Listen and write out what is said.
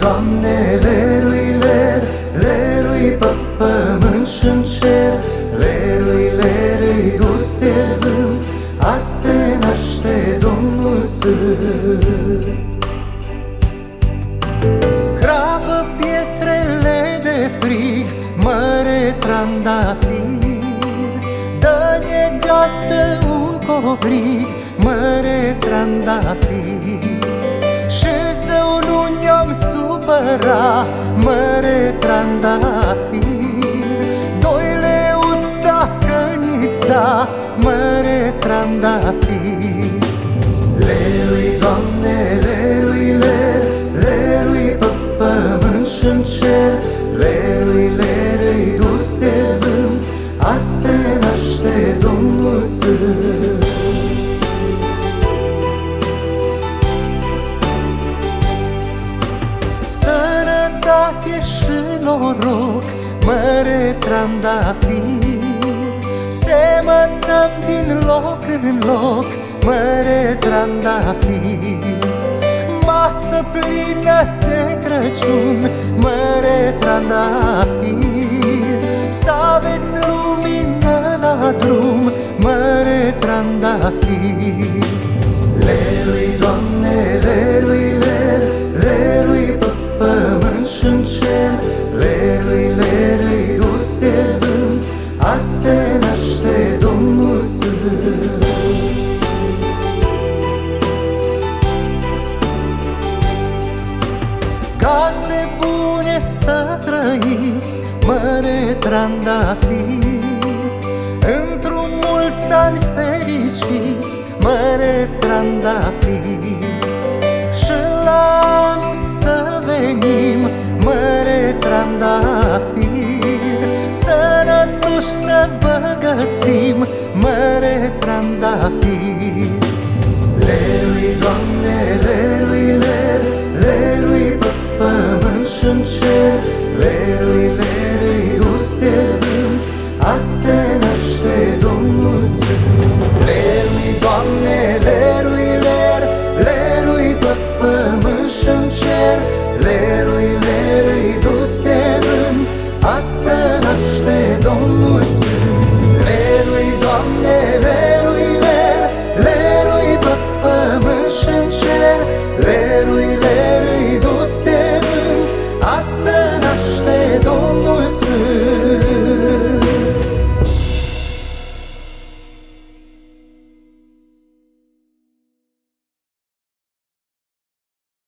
Doamne, lerui ler, lerui pe pământ și în cer, lerui lerui du servâm, azi se naște Domnul Sfânt. Crapă pietrele de frig, mare trandafir, dă-ne gastă un covrig, mare trandafir. Supăra Măre trandafir Doi leuți dacă ni-ți da Măre trandafir noroc Măre trandafir Semănăm din loc în loc Măre trandafir Masă plină de Crăciun Măre trandafir Să aveți lumină la drum Măre trandafir Gazde bune să trăiți, măre trandafir Într-un mulți ani fericiți, măre trandafir Și la anul să venim, măre trandafir Sănătoși să vă găsim, măre trandafir Lerui, lerui, lerui,